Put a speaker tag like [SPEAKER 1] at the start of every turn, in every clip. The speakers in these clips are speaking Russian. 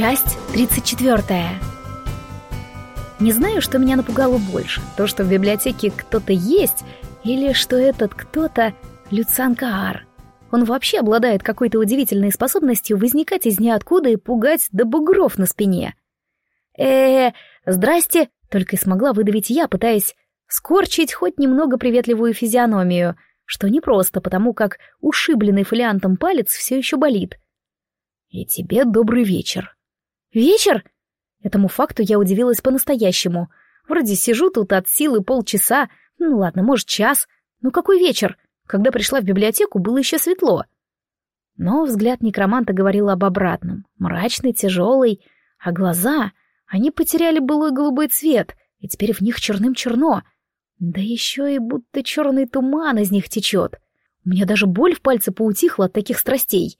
[SPEAKER 1] Часть 34. Не знаю, что меня напугало больше. То, что в библиотеке кто-то есть, или что этот кто-то — Люцан Каар. Он вообще обладает какой-то удивительной способностью возникать из ниоткуда и пугать до бугров на спине. э, -э здрасте, только и смогла выдавить я, пытаясь скорчить хоть немного приветливую физиономию, что непросто, потому как ушибленный фолиантом палец все еще болит. «И тебе добрый вечер». «Вечер?» Этому факту я удивилась по-настоящему. Вроде сижу тут от силы полчаса, ну ладно, может, час. Ну какой вечер? Когда пришла в библиотеку, было еще светло. Но взгляд некроманта говорил об обратном. Мрачный, тяжелый. А глаза... Они потеряли былой голубой цвет, и теперь в них черным-черно. Да еще и будто черный туман из них течет. У меня даже боль в пальце поутихла от таких страстей.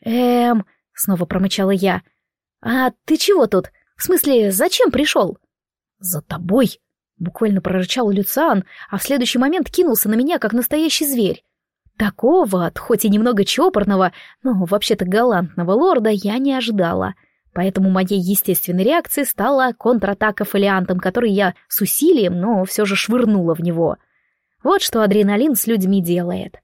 [SPEAKER 1] «Эм...» — снова промычала я. «А ты чего тут? В смысле, зачем пришел?» «За тобой!» — буквально прорычал Люциан, а в следующий момент кинулся на меня, как настоящий зверь. Такого, хоть и немного чопорного, но вообще-то галантного лорда я не ожидала. Поэтому моей естественной реакцией стала контратака фолиантом, который я с усилием, но все же швырнула в него. Вот что адреналин с людьми делает.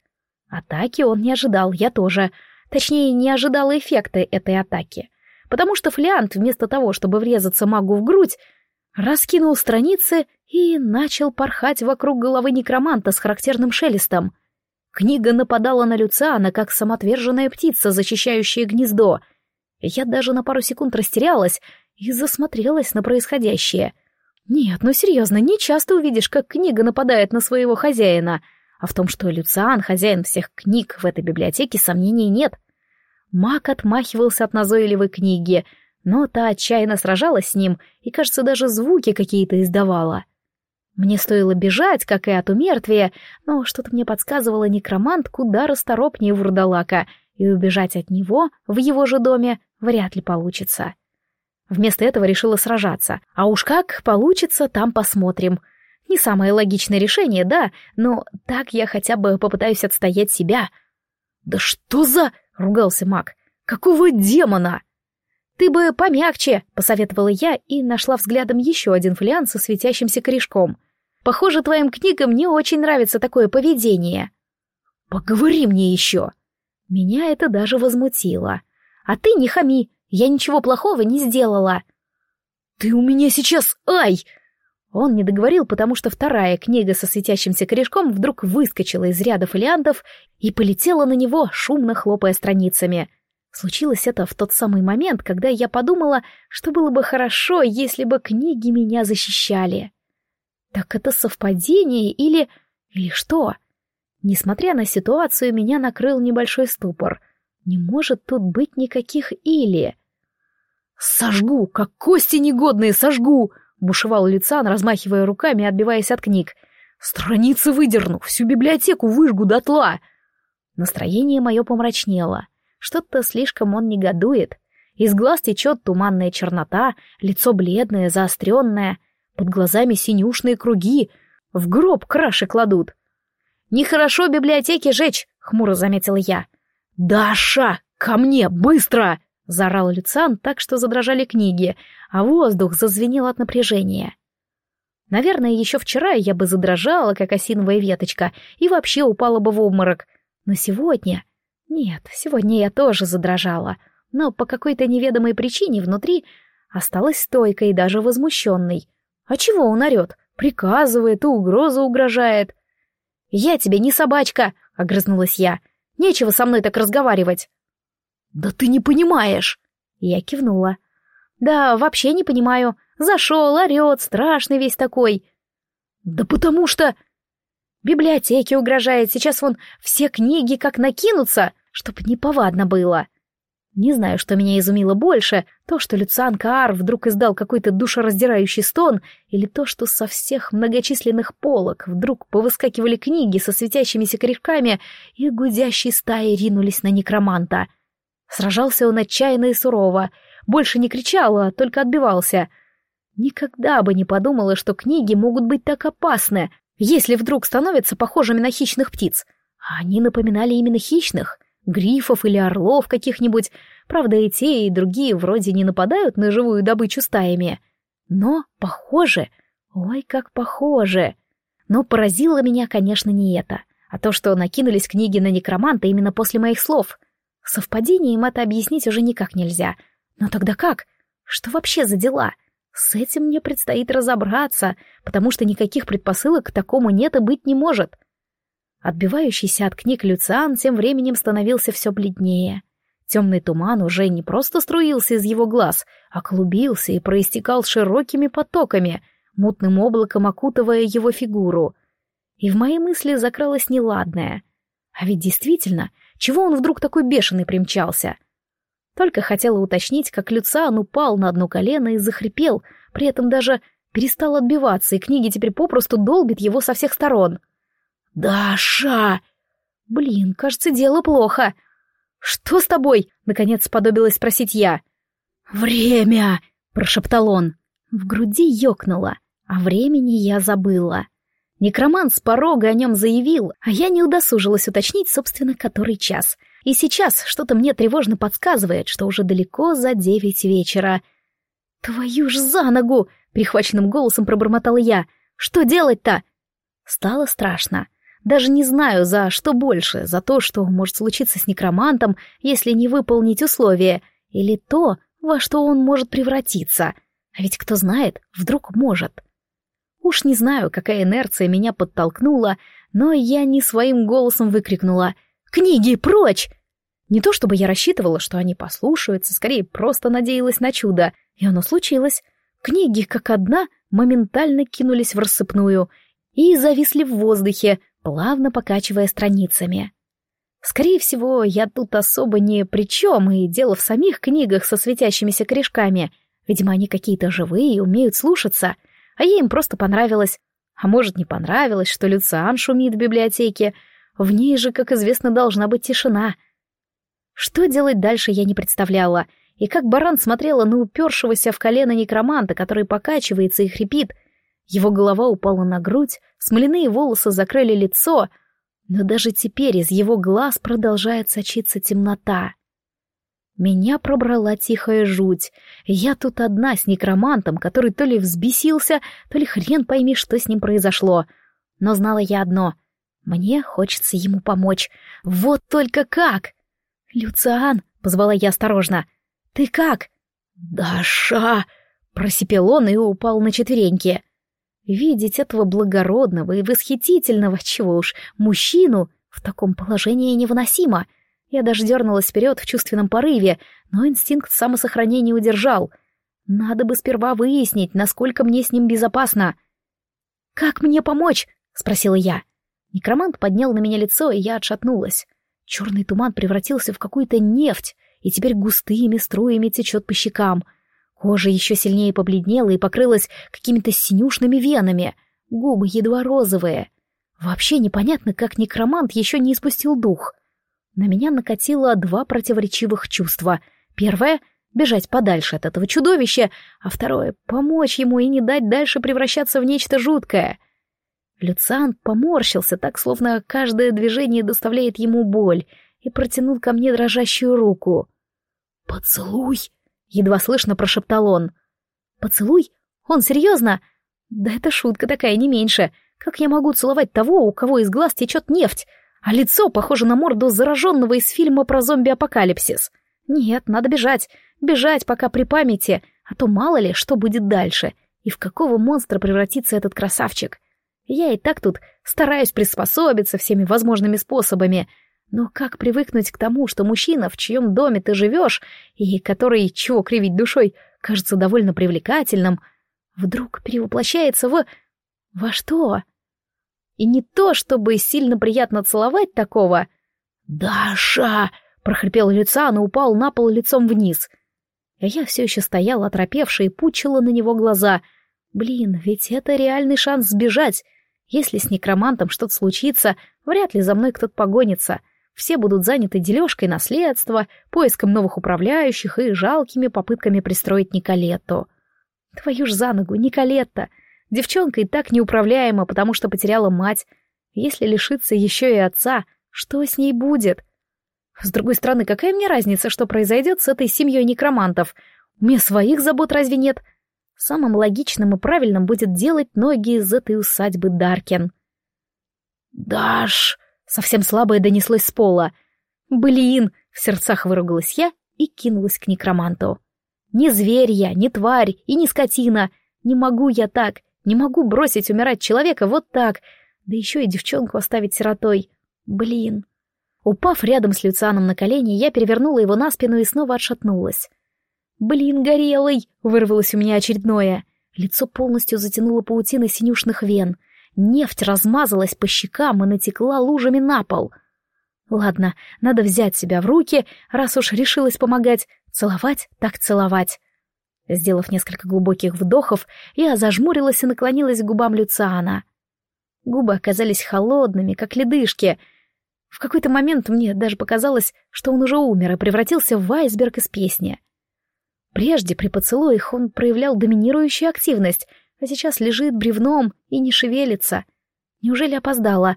[SPEAKER 1] Атаки он не ожидал, я тоже. Точнее, не ожидала эффекта этой атаки потому что флиант, вместо того, чтобы врезаться магу в грудь, раскинул страницы и начал порхать вокруг головы некроманта с характерным шелестом. Книга нападала на Люциана, как самоотверженная птица, защищающая гнездо. Я даже на пару секунд растерялась и засмотрелась на происходящее. Нет, ну серьезно, не часто увидишь, как книга нападает на своего хозяина, а в том, что Люциан — хозяин всех книг в этой библиотеке, сомнений нет — Маг отмахивался от назойливой книги, но та отчаянно сражалась с ним и, кажется, даже звуки какие-то издавала. Мне стоило бежать, как и от умертвия, но что-то мне подсказывало некромант куда расторопнее вурдалака, и убежать от него в его же доме вряд ли получится. Вместо этого решила сражаться, а уж как получится, там посмотрим. Не самое логичное решение, да, но так я хотя бы попытаюсь отстоять себя. «Да что за...» — ругался маг. «Какого демона?» «Ты бы помягче», — посоветовала я и нашла взглядом еще один флиан со светящимся корешком. «Похоже, твоим книгам не очень нравится такое поведение». «Поговори мне еще». Меня это даже возмутило. «А ты не хами, я ничего плохого не сделала». «Ты у меня сейчас... Ай!» Он не договорил, потому что вторая книга со светящимся корешком вдруг выскочила из ряда фолиантов и полетела на него, шумно хлопая страницами. Случилось это в тот самый момент, когда я подумала, что было бы хорошо, если бы книги меня защищали. Так это совпадение или... или что? Несмотря на ситуацию, меня накрыл небольшой ступор. Не может тут быть никаких «или». «Сожгу, как кости негодные, сожгу!» Бушевал Лицан, размахивая руками и отбиваясь от книг. «Страницы выдерну, всю библиотеку выжгу дотла!» Настроение мое помрачнело. Что-то слишком он негодует. Из глаз течет туманная чернота, лицо бледное, заостренное, под глазами синюшные круги, в гроб краши кладут. «Нехорошо библиотеки жечь», — хмуро заметила я. «Даша, ко мне, быстро!» — заорал Люциан так, что задрожали книги, а воздух зазвенел от напряжения. Наверное, еще вчера я бы задрожала, как осиновая веточка, и вообще упала бы в обморок. Но сегодня... Нет, сегодня я тоже задрожала, но по какой-то неведомой причине внутри осталась стойкой и даже возмущенной. А чего он орет? Приказывает и угрозу угрожает. «Я тебе не собачка!» — огрызнулась я. «Нечего со мной так разговаривать!» «Да ты не понимаешь!» Я кивнула. «Да, вообще не понимаю. Зашел, орет, страшный весь такой». «Да потому что...» «Библиотеке угрожает, сейчас вон все книги как накинутся, чтоб неповадно было». Не знаю, что меня изумило больше, то, что Люциан Каар вдруг издал какой-то душераздирающий стон, или то, что со всех многочисленных полок вдруг повыскакивали книги со светящимися корешками и гудящей стаей ринулись на некроманта — Сражался он отчаянно и сурово, больше не кричал, а только отбивался. Никогда бы не подумала, что книги могут быть так опасны, если вдруг становятся похожими на хищных птиц. А они напоминали именно хищных. грифов или орлов каких-нибудь. Правда, и те, и другие вроде не нападают на живую добычу стаями. Но похоже. Ой, как похоже. Но поразило меня, конечно, не это, а то, что накинулись книги на некроманта именно после моих слов. Совпадением это объяснить уже никак нельзя. Но тогда как? Что вообще за дела? С этим мне предстоит разобраться, потому что никаких предпосылок к такому нет и быть не может. Отбивающийся от книг Люциан тем временем становился все бледнее. Темный туман уже не просто струился из его глаз, а клубился и проистекал широкими потоками, мутным облаком окутывая его фигуру. И в мои мысли закралось неладное. А ведь действительно, чего он вдруг такой бешеный примчался? Только хотела уточнить, как Люциан упал на одно колено и захрипел, при этом даже перестал отбиваться, и книги теперь попросту долбит его со всех сторон. «Даша!» «Блин, кажется, дело плохо!» «Что с тобой?» — наконец сподобилась спросить я. «Время!» — прошептал он. В груди ёкнуло, а времени я забыла. Некромант с порога о нем заявил, а я не удосужилась уточнить, собственно, который час — и сейчас что-то мне тревожно подсказывает, что уже далеко за девять вечера. «Твою ж за ногу!» — прихваченным голосом пробормотала я. «Что делать-то?» Стало страшно. Даже не знаю, за что больше, за то, что может случиться с некромантом, если не выполнить условия, или то, во что он может превратиться. А ведь кто знает, вдруг может. Уж не знаю, какая инерция меня подтолкнула, но я не своим голосом выкрикнула — Книги прочь! Не то чтобы я рассчитывала, что они послушаются, скорее просто надеялась на чудо. И оно случилось. Книги, как одна, моментально кинулись в рассыпную и зависли в воздухе, плавно покачивая страницами. Скорее всего, я тут особо не при чем, и дело в самих книгах со светящимися корешками. Видимо, они какие-то живые и умеют слушаться, а ей им просто понравилось. А может, не понравилось, что Люциан шумит в библиотеке, в ней же, как известно, должна быть тишина. Что делать дальше, я не представляла, и как баран смотрела на упершегося в колено некроманта, который покачивается и хрипит. Его голова упала на грудь, смоляные волосы закрыли лицо, но даже теперь из его глаз продолжает сочиться темнота. Меня пробрала тихая жуть. Я тут одна с некромантом, который то ли взбесился, то ли хрен пойми, что с ним произошло. Но знала я одно мне хочется ему помочь. Вот только как! «Люциан!» — позвала я осторожно. «Ты как?» «Даша!» — просипел он и упал на четвереньки. Видеть этого благородного и восхитительного, чего уж, мужчину в таком положении невыносимо. Я даже дернулась вперед в чувственном порыве, но инстинкт самосохранения удержал. Надо бы сперва выяснить, насколько мне с ним безопасно. «Как мне помочь?» — спросила я. Некромант поднял на меня лицо, и я отшатнулась. Черный туман превратился в какую-то нефть, и теперь густыми струями течет по щекам. Кожа еще сильнее побледнела и покрылась какими-то синюшными венами, губы едва розовые. Вообще непонятно, как некромант еще не испустил дух. На меня накатило два противоречивых чувства. Первое — бежать подальше от этого чудовища, а второе — помочь ему и не дать дальше превращаться в нечто жуткое — Люциан поморщился так, словно каждое движение доставляет ему боль, и протянул ко мне дрожащую руку. «Поцелуй!» — едва слышно прошептал он. «Поцелуй? Он серьезно? Да это шутка такая, не меньше. Как я могу целовать того, у кого из глаз течет нефть, а лицо похоже на морду зараженного из фильма про зомби-апокалипсис? Нет, надо бежать, бежать пока при памяти, а то мало ли, что будет дальше, и в какого монстра превратится этот красавчик». Я и так тут стараюсь приспособиться всеми возможными способами. Но как привыкнуть к тому, что мужчина, в чьем доме ты живешь, и который, чего кривить душой, кажется довольно привлекательным, вдруг перевоплощается в... во что? И не то, чтобы сильно приятно целовать такого. «Даша!» — прохрипел Люциан и упал на пол лицом вниз. А я все еще стояла, оторопевшая, и пучила на него глаза. Блин, ведь это реальный шанс сбежать. Если с некромантом что-то случится, вряд ли за мной кто-то погонится. Все будут заняты дележкой наследства, поиском новых управляющих и жалкими попытками пристроить Николетту. Твою ж за ногу, Николетта! Девчонка и так неуправляема, потому что потеряла мать. Если лишиться еще и отца, что с ней будет? С другой стороны, какая мне разница, что произойдет с этой семьей некромантов? У меня своих забот разве нет? Самым логичным и правильным будет делать ноги из этой усадьбы Даркин. «Даш!» — совсем слабое донеслось с пола. «Блин!» — в сердцах выругалась я и кинулась к некроманту. «Не зверь я, не тварь и не скотина. Не могу я так, не могу бросить умирать человека вот так, да еще и девчонку оставить сиротой. Блин!» Упав рядом с Люцианом на колени, я перевернула его на спину и снова отшатнулась. «Блин, горелый!» — вырвалось у меня очередное. Лицо полностью затянуло паутиной синюшных вен. Нефть размазалась по щекам и натекла лужами на пол. Ладно, надо взять себя в руки, раз уж решилась помогать. Целовать так целовать. Сделав несколько глубоких вдохов, я зажмурилась и наклонилась к губам Люциана. Губы оказались холодными, как ледышки — в какой-то момент мне даже показалось, что он уже умер и превратился в айсберг из песни. Прежде при поцелуях он проявлял доминирующую активность, а сейчас лежит бревном и не шевелится. Неужели опоздала?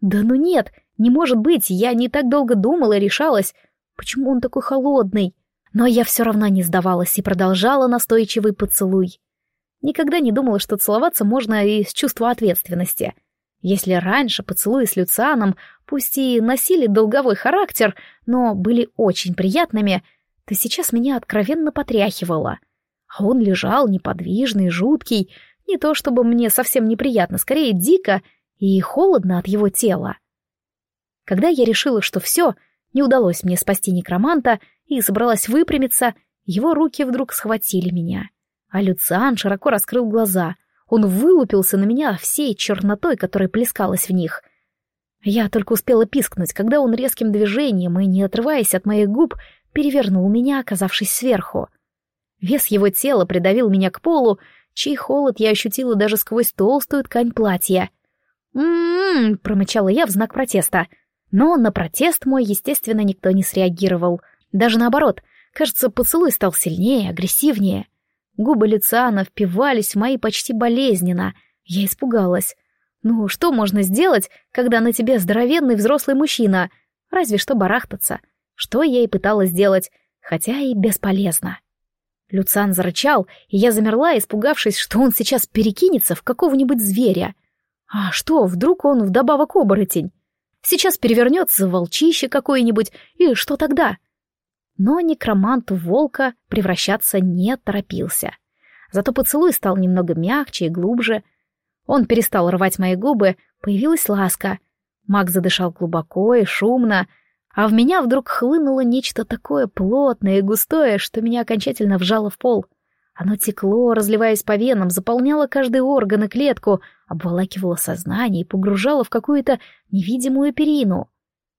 [SPEAKER 1] Да ну нет, не может быть, я не так долго думала и решалась. Почему он такой холодный? Но я все равно не сдавалась и продолжала настойчивый поцелуй. Никогда не думала, что целоваться можно и с чувства ответственности — если раньше поцелуи с Люцианом, пусть и носили долговой характер, но были очень приятными, то сейчас меня откровенно потряхивало. А он лежал неподвижный, жуткий, не то чтобы мне совсем неприятно, скорее дико и холодно от его тела. Когда я решила, что все, не удалось мне спасти некроманта, и собралась выпрямиться, его руки вдруг схватили меня. А Люциан широко раскрыл глаза, он вылупился на меня всей чернотой, которая плескалась в них. Я только успела пискнуть, когда он резким движением и, не отрываясь от моих губ, перевернул меня, оказавшись сверху. Вес его тела придавил меня к полу, чей холод я ощутила даже сквозь толстую ткань платья. «М-м-м», промычала я в знак протеста. Но на протест мой, естественно, никто не среагировал. Даже наоборот, кажется, поцелуй стал сильнее, агрессивнее. Губы Люциана впивались в мои почти болезненно. Я испугалась. Ну, что можно сделать, когда на тебе здоровенный взрослый мужчина? Разве что барахтаться. Что я и пыталась сделать, хотя и бесполезно. Люциан зарычал, и я замерла, испугавшись, что он сейчас перекинется в какого-нибудь зверя. А что, вдруг он вдобавок оборотень? Сейчас перевернется волчище какое-нибудь, и что тогда? Но некромант волка превращаться не торопился. Зато поцелуй стал немного мягче и глубже. Он перестал рвать мои губы, появилась ласка. Маг задышал глубоко и шумно, а в меня вдруг хлынуло нечто такое плотное и густое, что меня окончательно вжало в пол. Оно текло, разливаясь по венам, заполняло каждый орган и клетку, обволакивало сознание и погружало в какую-то невидимую перину.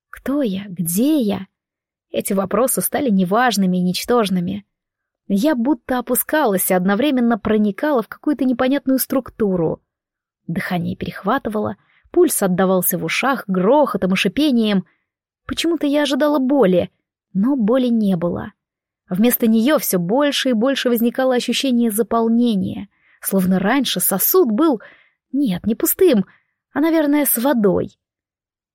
[SPEAKER 1] Кто я? Где я? Эти вопросы стали неважными и ничтожными. Я будто опускалась и одновременно проникала в какую-то непонятную структуру. Дыхание перехватывало, пульс отдавался в ушах грохотом и шипением. Почему-то я ожидала боли, но боли не было. Вместо нее все больше и больше возникало ощущение заполнения, словно раньше сосуд был... Нет, не пустым, а, наверное, с водой.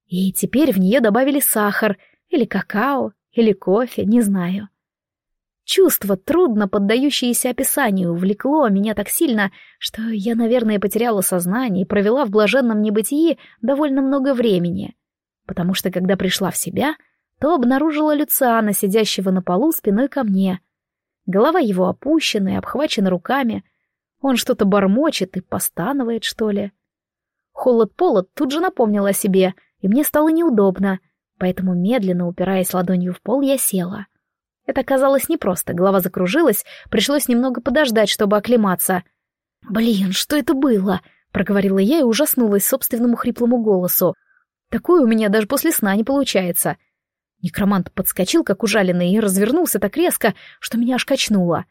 [SPEAKER 1] И теперь в нее добавили сахар или какао, или кофе, не знаю. Чувство, трудно поддающееся описанию, влекло меня так сильно, что я, наверное, потеряла сознание и провела в блаженном небытии довольно много времени. Потому что, когда пришла в себя, то обнаружила Люциана, сидящего на полу спиной ко мне. Голова его опущена и обхвачена руками. Он что-то бормочет и постанывает, что ли. Холод-полод тут же напомнил о себе, и мне стало неудобно — поэтому, медленно упираясь ладонью в пол, я села. Это оказалось непросто, голова закружилась, пришлось немного подождать, чтобы оклематься. «Блин, что это было?» — проговорила я и ужаснулась собственному хриплому голосу. «Такое у меня даже после сна не получается». Некромант подскочил, как ужаленный, и развернулся так резко, что меня аж качнуло.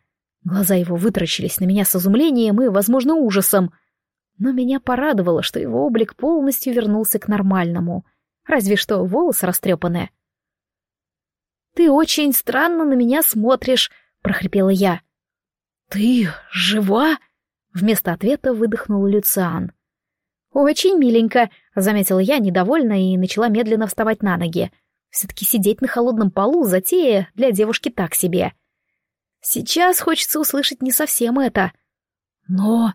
[SPEAKER 1] Глаза его вытрачились на меня с изумлением и, возможно, ужасом. Но меня порадовало, что его облик полностью вернулся к нормальному — разве что волосы растрепаны. «Ты очень странно на меня смотришь», — прохрипела я. «Ты жива?» — вместо ответа выдохнул Люциан. «Очень миленько», — заметила я недовольно и начала медленно вставать на ноги. Все-таки сидеть на холодном полу затея для девушки так себе. Сейчас хочется услышать не совсем это. Но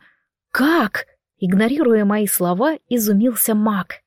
[SPEAKER 1] как? Игнорируя мои слова, изумился маг.